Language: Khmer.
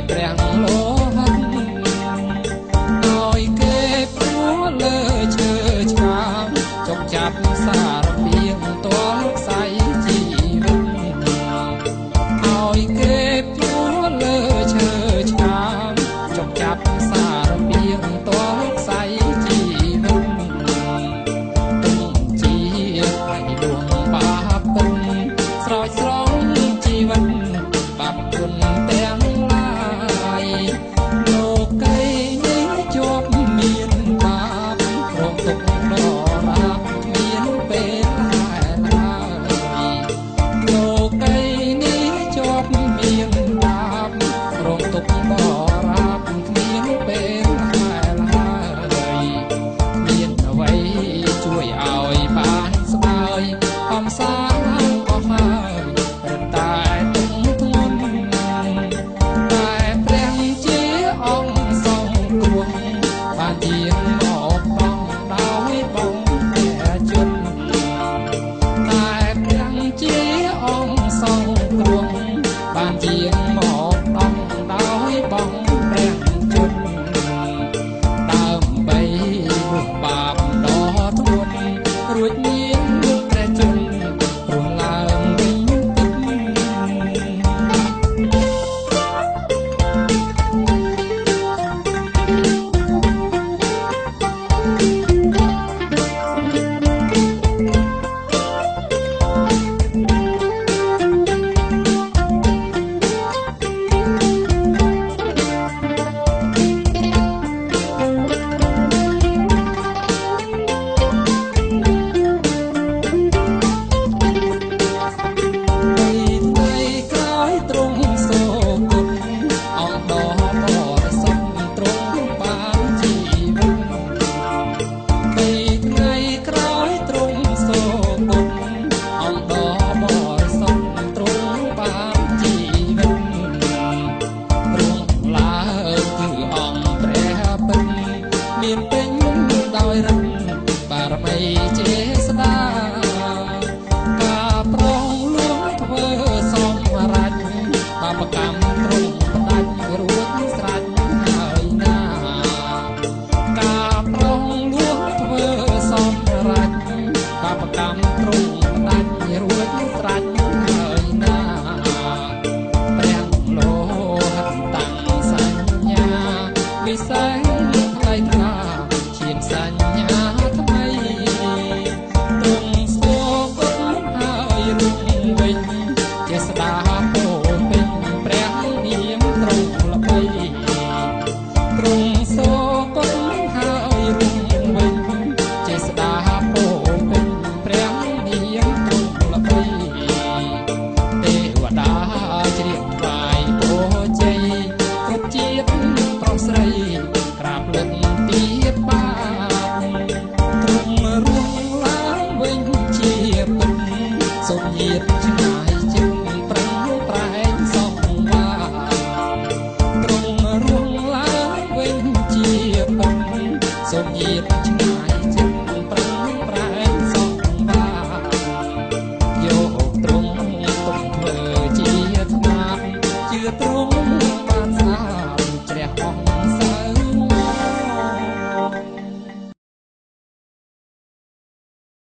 ឲ្យព្រះលោហិតឲ្យគេព្រួលើឈើឆ្កាចុកចាប់សារ សែងលើថ្ងៃថ្ងាឈានសញ្ញា ផ្លិតទៀតបានត្រឹមរួងឡើងវិញជាពិតសុំញាតឆ្ងាយជាងប្រឹងប្រែងសោះបានត្រឹមរួងឡើងវិញជាពិតសុំញាតឆ្ងាយជាងប្រឹងប្រែងសោះបានយកត្រង់ទុំធ្វើជាស្នាមជាត្រង់បានស្នាមជ្រះអស់